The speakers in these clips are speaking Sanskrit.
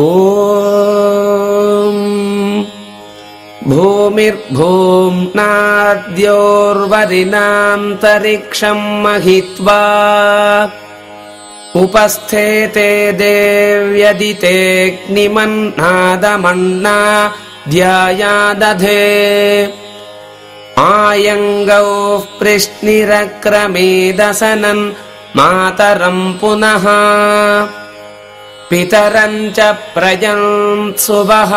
ॐ भूमिर्भूम्नाद्योर्वरिणान्तरिक्षम् महित्वा उपस्थेते देव्यदितेऽग्निमन्नादमन्ना ध्यायादधे आयङ्गौः पृश्निरक्रमेदसनन् मातरम् पुनः पितरम् च प्रयन्त्सुवः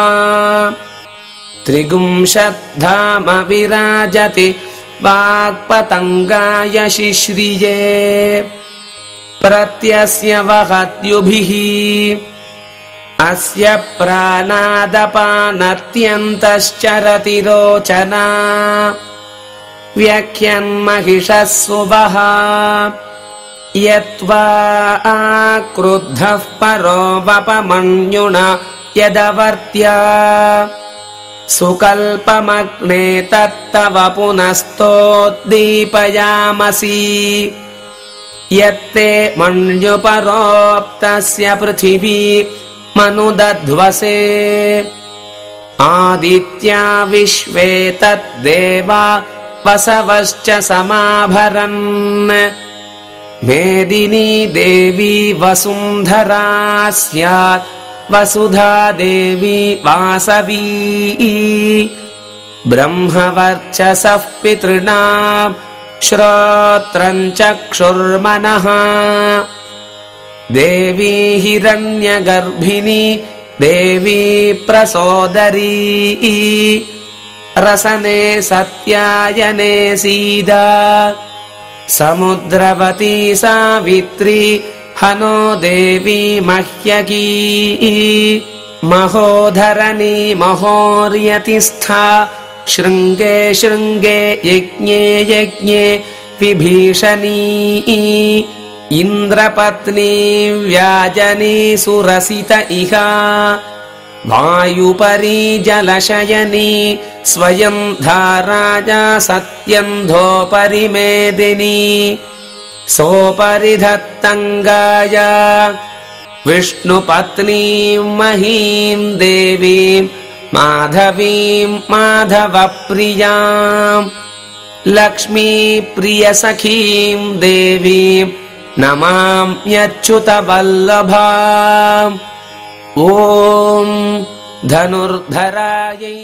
त्रिगुंशद्धाम विराजति वाक्पतङ्गाय शिश्रिये। प्रत्यस्य वहत्युभिः अस्य प्राणादपानत्यन्तश्चरति रोचना व्याख्यन्महिषः सुवः यत्त्वा आक्रुद्धः परो वपमन्युना यदवर्त्या। सुकल्पमग्ने तत्तव पुनस्तोद्दीपयामसि। यत्ते मण्युपरोक्तस्य पृथिवी मनुदध्वसे। आदित्या विश्वे तद्देवा वसवश्च समाभरन् मेदिनी देवी वसुन्धरा स्यात्। वसुधा देवी वासवी। ब्रह्मवर्चसः पितृणाम् श्रोत्रम् चक्षुर्मनः। देवी हिरण्यगर्भिणी देवी प्रसोदरी। रसने सत्यायने सीदा समुद्रवती सावित्री हनो देवी मह्यकी महोधरणी महोर्यतिस्था शृङ्गे शृङ्गे यज्ञे यज्ञे विभीषणी। इन्द्रपत्नी व्याजनी सुरसित इह वायुपरी जलशयनी स्वयम् धाराजा सत्यन्धोपरि मेदिनी सोपरिधत्तङ्गाय विष्णुपत्नीम् महीम् देवीम् माधवीम् माधवप्रियाम् लक्ष्मीप्रियसखीम् देवीम् नमाम्यच्युतवल्लभा ॐ धनुर्धरायै